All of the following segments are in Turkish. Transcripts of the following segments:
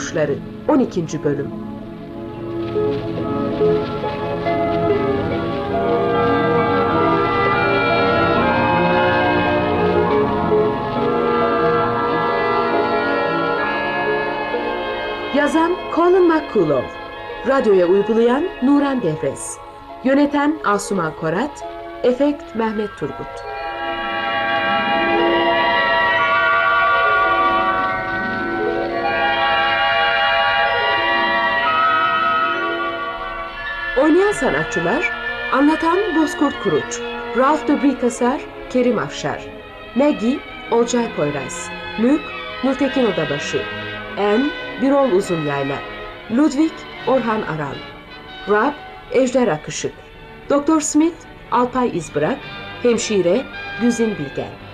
Kuşları 12. Bölüm Yazan Colin McCullough Radyoya uygulayan Nuran Devrez Yöneten Asuman Korat Efekt Mehmet Turgut Oynayan sanatçılar Anlatan Bozkurt Kuruç Ralph de Brikasar Kerim Afşar Maggie Olcay Poyraz Luke Nurtekin Odabaşı En Birol Uzunyayla Ludwig Orhan Aral Rab Ejder Akışık Doktor Smith Alpay İzbırak Hemşire Güzin Bilgen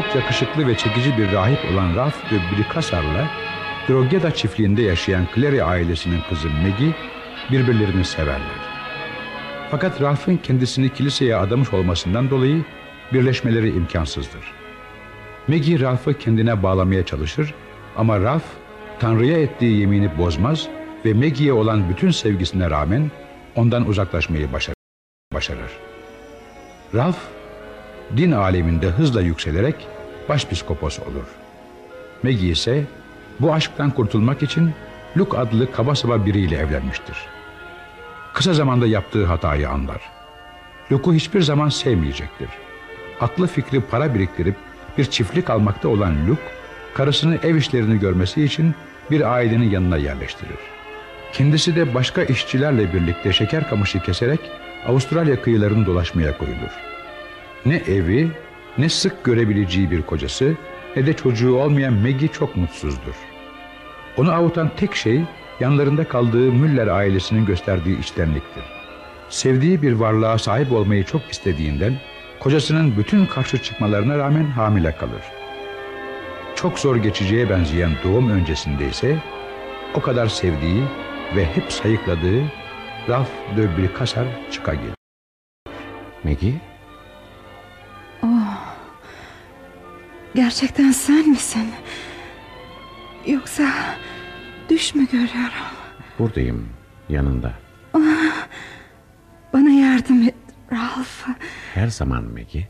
çok yakışıklı ve çekici bir rahip olan Ralph de Bricassar'la Drogheda çiftliğinde yaşayan Clary ailesinin kızı Maggie birbirlerini severler. Fakat Ralph'ın kendisini kiliseye adamış olmasından dolayı birleşmeleri imkansızdır. Maggie Ralph'ı kendine bağlamaya çalışır ama Ralph Tanrı'ya ettiği yemini bozmaz ve Maggie'ye olan bütün sevgisine rağmen ondan uzaklaşmayı başarır. başarır. Ralph din aleminde hızla yükselerek başpiskopos olur. Maggie ise bu aşktan kurtulmak için Luke adlı kaba saba biriyle evlenmiştir. Kısa zamanda yaptığı hatayı anlar. Luke'u hiçbir zaman sevmeyecektir. Aklı fikri para biriktirip bir çiftlik almakta olan Luke, karısını ev işlerini görmesi için bir ailenin yanına yerleştirir. Kendisi de başka işçilerle birlikte şeker kamışı keserek Avustralya kıyılarını dolaşmaya koyulur. Ne evi ne sık görebileceği bir kocası ne de çocuğu olmayan Maggie çok mutsuzdur. Onu avutan tek şey yanlarında kaldığı Müller ailesinin gösterdiği içtenliktir. Sevdiği bir varlığa sahip olmayı çok istediğinden kocasının bütün karşı çıkmalarına rağmen hamile kalır. Çok zor geçeceğe benzeyen doğum öncesinde ise o kadar sevdiği ve hep sayıkladığı Ralph de Bricassar çıka gelir. Maggie? Gerçekten sen misin? Yoksa düş mü görüyorum? Buradayım yanında. Bana yardım et Ralph. Her zaman Maggie.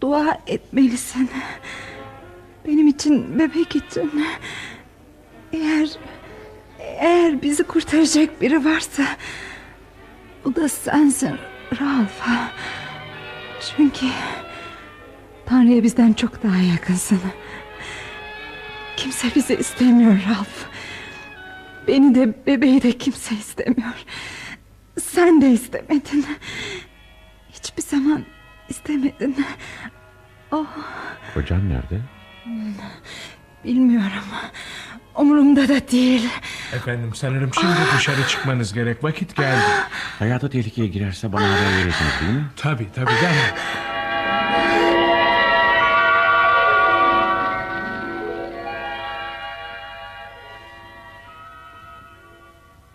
Dua etmelisin. Benim için bebek için. Eğer eğer bizi kurtaracak biri varsa o da sensin Ralph. Çünkü Tanrı'ya bizden çok daha yakınsın. Kimse bizi istemiyor Ralph. Beni de bebeği de kimse istemiyor. Sen de istemedin. Hiçbir zaman istemedin. Oh. Kocan nerede? Bilmiyorum. Umurumda da değil. Efendim sanırım şimdi dışarı çıkmanız gerek. Vakit geldi. Hayata tehlikeye girerse bana haber verirsiniz değil mi? Tabii tabii derhal.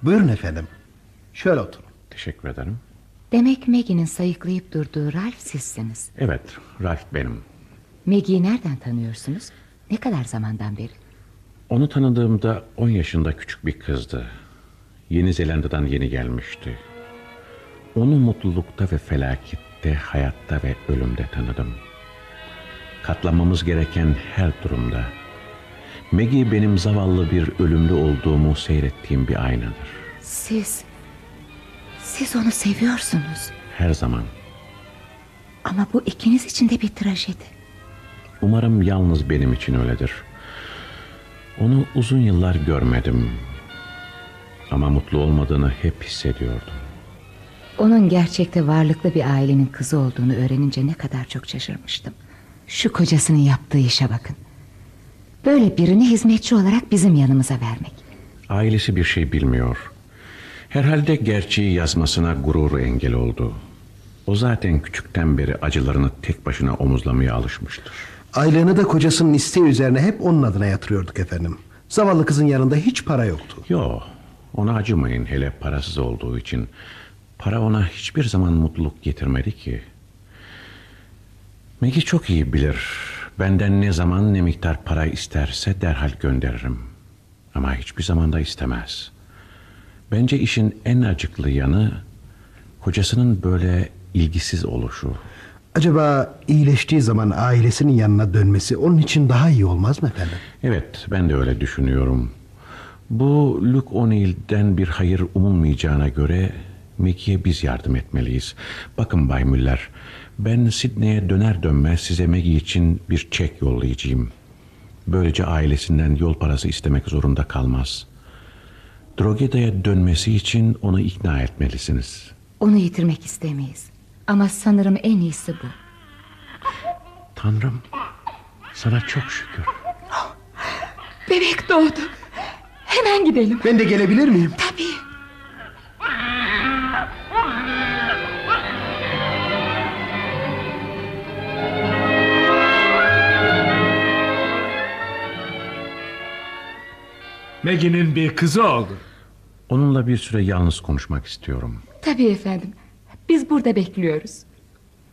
Buyurun efendim. Şöyle oturun. Teşekkür ederim. Demek Maggie'nin sayıklayıp durduğu Ralph sizsiniz. Evet, Ralph benim. Maggie'yi nereden tanıyorsunuz? Ne kadar zamandan beri? Onu tanıdığımda 10 yaşında küçük bir kızdı. Yeni Zelanda'dan yeni gelmişti. Onu mutlulukta ve felakette, hayatta ve ölümde tanıdım. Katlanmamız gereken her durumda. Maggie benim zavallı bir ölümlü olduğumu seyrettiğim bir aynadır. Siz... Siz onu seviyorsunuz. Her zaman. Ama bu ikiniz için de bir trajedi. Umarım yalnız benim için öyledir. Onu uzun yıllar görmedim. Ama mutlu olmadığını hep hissediyordum. Onun gerçekte varlıklı bir ailenin kızı olduğunu öğrenince ne kadar çok şaşırmıştım. Şu kocasının yaptığı işe bakın. Böyle birini hizmetçi olarak bizim yanımıza vermek. Ailesi bir şey bilmiyor. Herhalde gerçeği yazmasına gururu engel oldu. O zaten küçükten beri acılarını tek başına omuzlamaya alışmıştır. Aylığını da kocasının isteği üzerine hep onun adına yatırıyorduk efendim. Zavallı kızın yanında hiç para yoktu. Yo, ona acımayın hele parasız olduğu için. Para ona hiçbir zaman mutluluk getirmedi ki. Maggie çok iyi bilir. Benden ne zaman ne miktar para isterse derhal gönderirim. Ama hiçbir zaman da istemez. Bence işin en acıklı yanı kocasının böyle ilgisiz oluşu. Acaba iyileştiği zaman ailesinin yanına dönmesi onun için daha iyi olmaz mı efendim? Evet, ben de öyle düşünüyorum. Bu Luke O'Neill'den bir hayır umulmayacağına göre Maggie'ye biz yardım etmeliyiz. Bakın Bay Müller, ben Sidney'e döner dönmez size Maggie için bir çek yollayacağım. Böylece ailesinden yol parası istemek zorunda kalmaz. Drogeda'ya dönmesi için onu ikna etmelisiniz. Onu yitirmek istemeyiz. Ama sanırım en iyisi bu. Tanrım, sana çok şükür. Bebek doğdu. Hemen gidelim. Ben de gelebilir miyim? Tabii. Maggie'nin bir kızı oldu. Onunla bir süre yalnız konuşmak istiyorum. Tabii efendim. Biz burada bekliyoruz.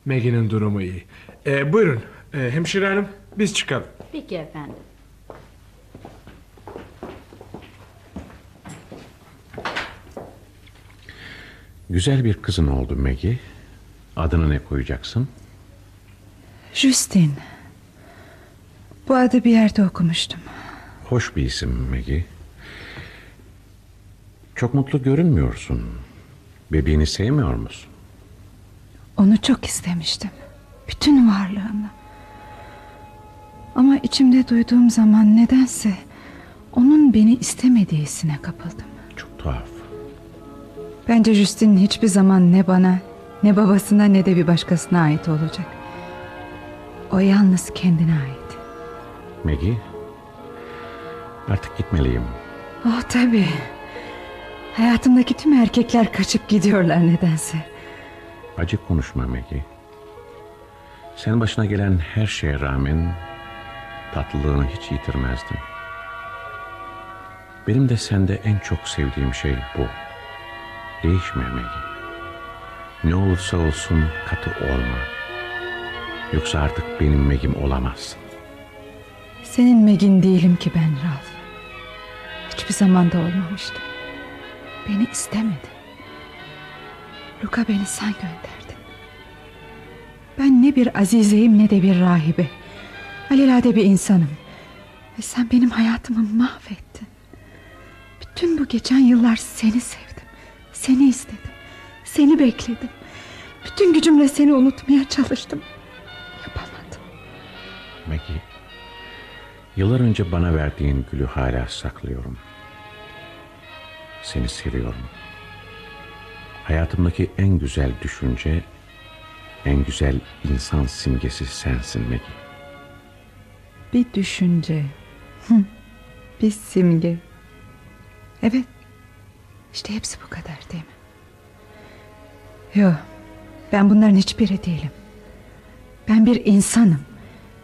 Maggie'nin durumu iyi. Ee, buyurun ee, hemşire hanım biz çıkalım. Peki efendim. Güzel bir kızın oldu Maggie. Adını ne koyacaksın? Justin. Bu adı bir yerde okumuştum. Hoş bir isim Maggie. Çok mutlu görünmüyorsun. Bebeğini sevmiyor musun? Onu çok istemiştim. Bütün varlığımla. Ama içimde duyduğum zaman nedense onun beni istemediği hissine kapıldım. Çok tuhaf. Bence Justin hiçbir zaman ne bana ne babasına ne de bir başkasına ait olacak. O yalnız kendine ait. Maggie, artık gitmeliyim. Oh tabii. Hayatımdaki tüm erkekler kaçıp gidiyorlar nedense. Acı konuşma Maggie. Sen başına gelen her şeye rağmen tatlılığını hiç yitirmezdin. Benim de sende en çok sevdiğim şey bu. Değişme Maggie. Ne olursa olsun katı olma. Yoksa artık benim Maggie'm olamazsın. Senin Megin değilim ki ben Ralph. Hiçbir zamanda olmamıştım. Beni istemedi. Luka beni sen gönderdin. Ben ne bir azizeyim ne de bir rahibe. Alelade bir insanım. Ve sen benim hayatımı mahvettin. Bütün bu geçen yıllar seni sevdim. Seni istedim. Seni bekledim. Bütün gücümle seni unutmaya çalıştım. Yapamadım. Maggie, yıllar önce bana verdiğin gülü hala saklıyorum. Seni seviyorum. Hayatımdaki en güzel düşünce, en güzel insan simgesi sensin Maggie. Bir düşünce. Bir simge. Evet. İşte hepsi bu kadar değil mi? Yok. Ben bunların hiçbiri değilim. Ben bir insanım.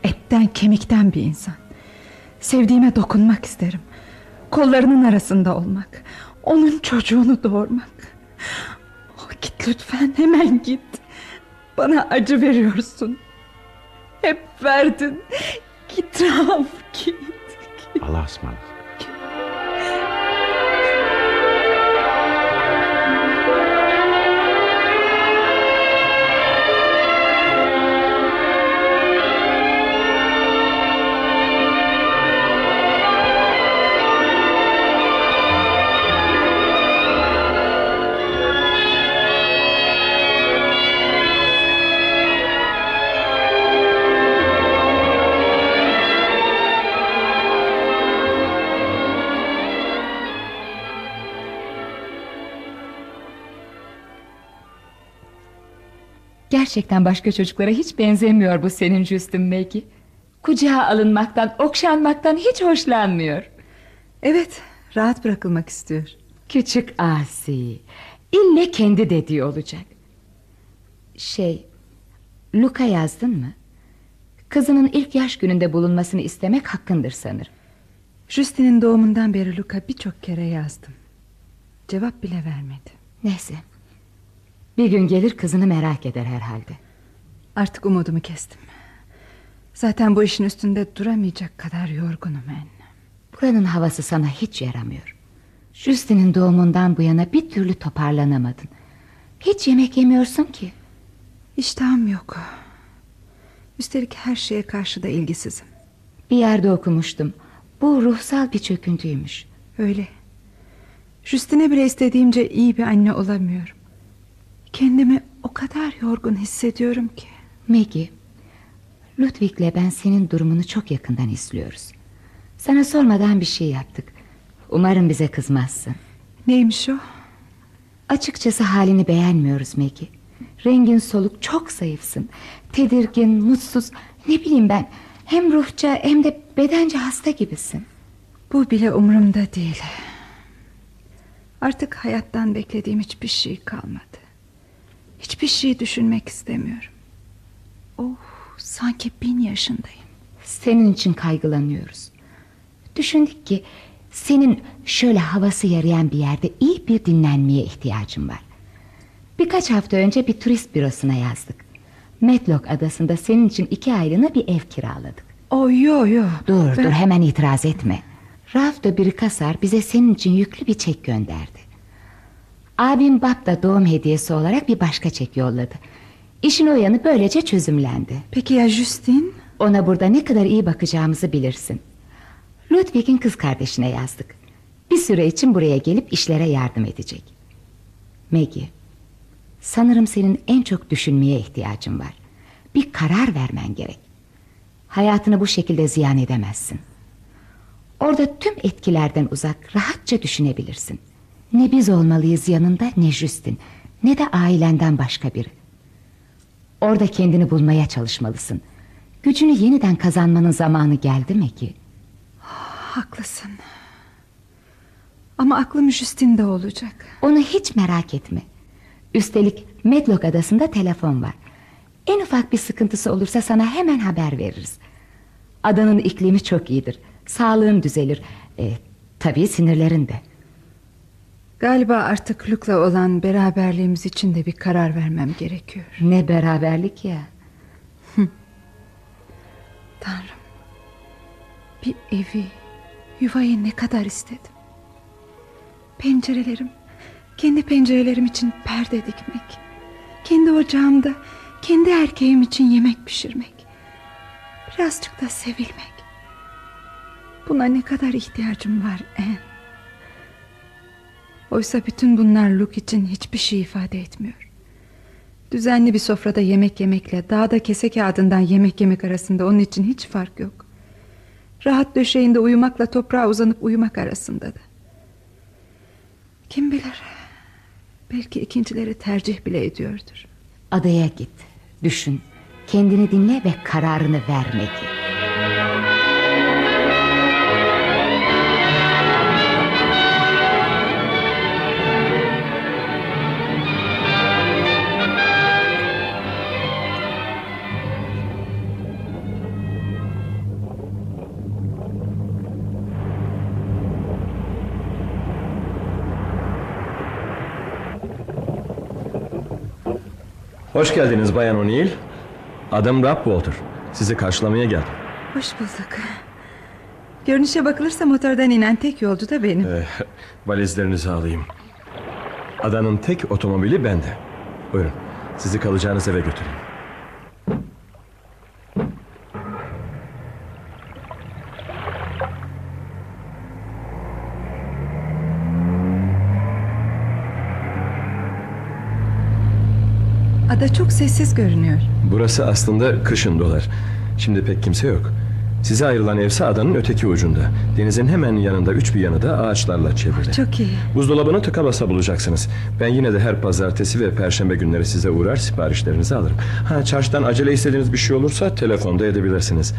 Etten kemikten bir insan. Sevdiğime dokunmak isterim. Kollarının arasında olmak. Onun çocuğunu doğurmak. Oh, git lütfen hemen git. Bana acı veriyorsun. Hep verdin. Git Rauf git. git. Allah'a ısmarladık. Gerçekten başka çocuklara hiç benzemiyor bu senin Justin Maggie. Kucağa alınmaktan, okşanmaktan hiç hoşlanmıyor. Evet rahat bırakılmak istiyor. Küçük asi. İlle kendi dediği olacak. Şey, Luka yazdın mı? Kızının ilk yaş gününde bulunmasını istemek hakkındır sanır. Justin'in doğumundan beri Luka birçok kere yazdım. Cevap bile vermedi. Neyse. Bir gün gelir kızını merak eder herhalde. Artık umudumu kestim. Zaten bu işin üstünde duramayacak kadar yorgunum en. Buranın havası sana hiç yaramıyor. Justin'in doğumundan bu yana bir türlü toparlanamadın. Hiç yemek yemiyorsun ki. İştahım yok. Üstelik her şeye karşı da ilgisizim. Bir yerde okumuştum. Bu ruhsal bir çöküntüymüş. Öyle. Justin'e bile istediğimce iyi bir anne olamıyorum. Kendimi o kadar yorgun hissediyorum ki. Maggie, Ludwig'le ben senin durumunu çok yakından izliyoruz. Sana sormadan bir şey yaptık. Umarım bize kızmazsın. Neymiş o? Açıkçası halini beğenmiyoruz Maggie. Rengin soluk çok zayıfsın. Tedirgin, mutsuz, ne bileyim ben. Hem ruhça hem de bedence hasta gibisin. Bu bile umurumda değil. Artık hayattan beklediğim hiçbir şey kalmadı. Hiçbir şey düşünmek istemiyorum. Oh, sanki bin yaşındayım. Senin için kaygılanıyoruz. Düşündük ki senin şöyle havası yarayan bir yerde iyi bir dinlenmeye ihtiyacın var. Birkaç hafta önce bir turist bürosuna yazdık. Medlock adasında senin için iki aylığına bir ev kiraladık. Oh yo yo. Dur Ben- dur hemen itiraz etme. Ralph de Bricassar bize senin için yüklü bir çek gönderdi. Abim Bab da doğum hediyesi olarak bir başka çek yolladı. İşin o yanı böylece çözümlendi. Peki ya Justin? Ona burada ne kadar iyi bakacağımızı bilirsin. Ludwig'in kız kardeşine yazdık. Bir süre için buraya gelip işlere yardım edecek. Maggie, sanırım senin en çok düşünmeye ihtiyacın var. Bir karar vermen gerek. Hayatını bu şekilde ziyan edemezsin. Orada tüm etkilerden uzak rahatça düşünebilirsin. Ne biz olmalıyız yanında ne Justin ne de ailenden başka biri. Orada kendini bulmaya çalışmalısın. Gücünü yeniden kazanmanın zamanı geldi mi ki? Haklısın. Ama aklım Justin'de olacak. Onu hiç merak etme. Üstelik Medlock adasında telefon var. En ufak bir sıkıntısı olursa sana hemen haber veririz. Adanın iklimi çok iyidir. Sağlığın düzelir. E, tabii sinirlerin de. Galiba artık Luke'la olan beraberliğimiz için de bir karar vermem gerekiyor. Ne beraberlik ya. Tanrım. Bir evi, yuvayı ne kadar istedim. Pencerelerim, kendi pencerelerim için perde dikmek. Kendi ocağımda, kendi erkeğim için yemek pişirmek. Birazcık da sevilmek. Buna ne kadar ihtiyacım var en. Oysa bütün bunlar Luke için hiçbir şey ifade etmiyor. Düzenli bir sofrada yemek yemekle dağda kese kağıdından yemek yemek arasında onun için hiç fark yok. Rahat döşeğinde uyumakla toprağa uzanıp uyumak arasında da. Kim bilir belki ikincileri tercih bile ediyordur. Adaya git. Düşün. Kendini dinle ve kararını ver Maggie. Hoş geldiniz Bayan O'Neill. Adım Rob Walter. Sizi karşılamaya geldim. Hoş bulduk. Görünüşe bakılırsa motordan inen tek yolcu da benim. Ee, valizlerinizi alayım. Adanın tek otomobili bende. Buyurun. Sizi kalacağınız eve götüreyim. Ada çok sessiz görünüyor. Burası aslında kışın dolar. Şimdi pek kimse yok. Size ayrılan evse adanın öteki ucunda. Denizin hemen yanında üç bir yanı da ağaçlarla çevrili. Çok iyi. Buzdolabını tıka basa bulacaksınız. Ben yine de her pazartesi ve perşembe günleri size uğrar siparişlerinizi alırım. Ha çarşıdan acele istediğiniz bir şey olursa telefonda edebilirsiniz.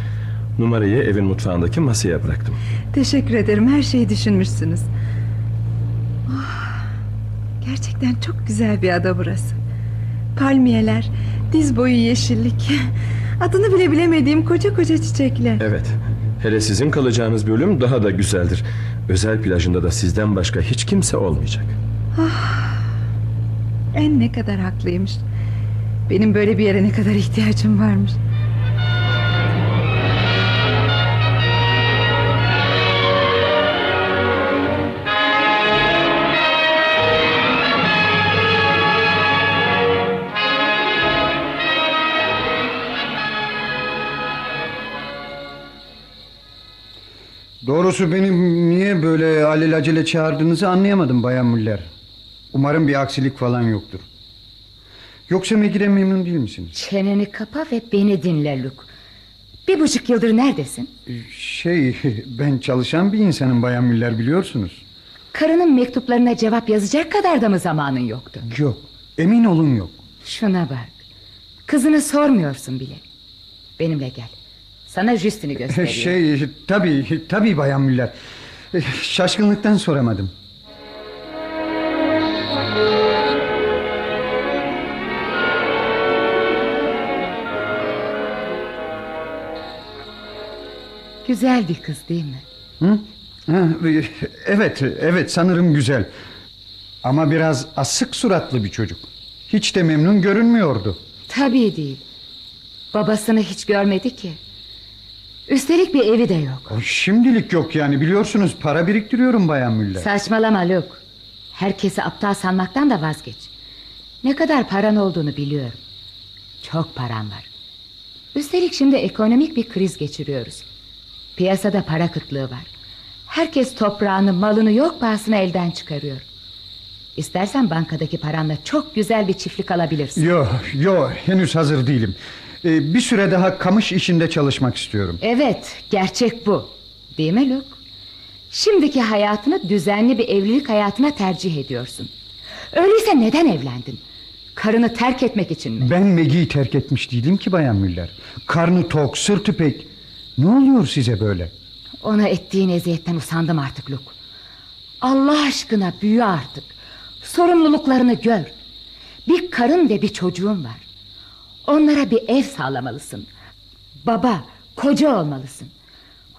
Numarayı evin mutfağındaki masaya bıraktım. Teşekkür ederim. Her şeyi düşünmüşsünüz. Ah, gerçekten çok güzel bir ada burası. Palmiyeler, diz boyu yeşillik. Adını bile bilemediğim koca koca çiçekler. Evet. Hele sizin kalacağınız bölüm daha da güzeldir. Özel plajında da sizden başka hiç kimse olmayacak. En ne kadar haklıymış. Benim böyle bir yere ne kadar ihtiyacım varmış. Doğrusu benim niye böyle alelacele çağırdığınızı anlayamadım Bayan Müller. Umarım bir aksilik falan yoktur. Yoksa Megid'e memnun değil misiniz? Çeneni kapa ve beni dinle Luke. Bir buçuk yıldır neredesin? Şey ben çalışan bir insanım Bayan Müller biliyorsunuz. Karının mektuplarına cevap yazacak kadar da mı zamanın yoktu? Yok emin olun yok. Şuna bak. Kızını sormuyorsun bile. Benimle gel. Sana Justin'i göstereyim. Şey tabii tabii Bayan Müller. Şaşkınlıktan soramadım. Güzel bir kız değil mi? Hı? Ha, evet evet sanırım güzel. Ama biraz asık suratlı bir çocuk. Hiç de memnun görünmüyordu. Tabii değil. Babasını hiç görmedi ki. Üstelik bir evi de yok. O şimdilik yok yani biliyorsunuz para biriktiriyorum Bayan Müller. Saçmalama Luke. Herkesi aptal sanmaktan da vazgeç. Ne kadar paran olduğunu biliyorum. Çok param var. Üstelik şimdi ekonomik bir kriz geçiriyoruz. Piyasada para kıtlığı var. Herkes toprağını, malını yok pahasına elden çıkarıyor. İstersen bankadaki paranla çok güzel bir çiftlik alabilirsin. Yok yok henüz hazır değilim. Ee, bir süre daha kamış işinde çalışmak istiyorum. Evet, gerçek bu. Değil mi Luke? Şimdiki hayatını düzenli bir evlilik hayatına tercih ediyorsun. Öyleyse neden evlendin? Karını terk etmek için mi? Ben Maggie'yi terk etmiş değilim ki Bayan Müller. Karnı tok, sırtı pek. Ne oluyor size böyle? Ona ettiğin eziyetten usandım artık Luke. Allah aşkına büyü artık. Sorumluluklarını gör. Bir karın ve bir çocuğun var. Onlara bir ev sağlamalısın. Baba, koca olmalısın.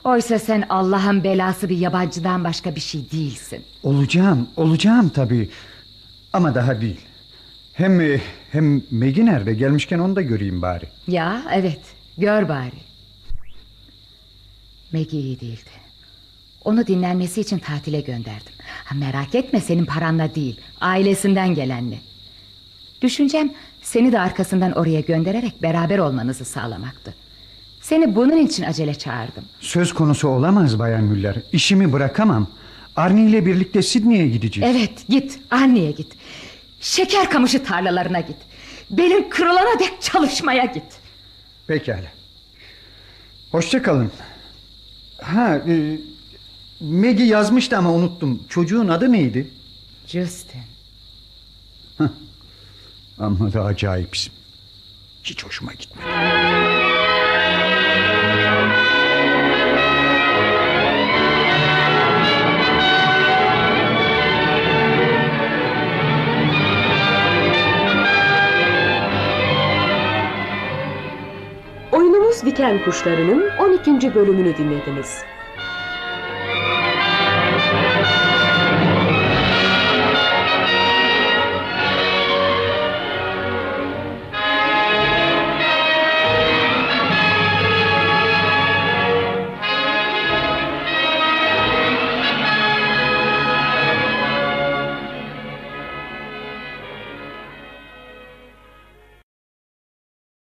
Oysa sen Allah'ın belası bir yabancıdan başka bir şey değilsin. Olacağım, olacağım tabii. Ama daha değil. Hem hem Maggie nerede? Gelmişken onu da göreyim bari. Ya evet, gör bari. Maggie iyi değildi. Onu dinlenmesi için tatile gönderdim. Ha, merak etme senin paranla değil, ailesinden gelenle. Düşüncem seni de arkasından oraya göndererek beraber olmanızı sağlamaktı. Seni bunun için acele çağırdım. Söz konusu olamaz Bayan Müller. İşimi bırakamam. Arnie ile birlikte Sydney'e gideceğiz. Evet git Arnie'ye git. Şeker kamışı tarlalarına git. Belin kırılana dek çalışmaya git. Pekala. Hoşça kalın. Ha, e, Maggie yazmıştı ama unuttum. Çocuğun adı neydi? Justin. Ama da acayip isim. Hiç hoşuma gitmedi. Oyunumuz Diken Kuşları'nın 12. bölümünü dinlediniz.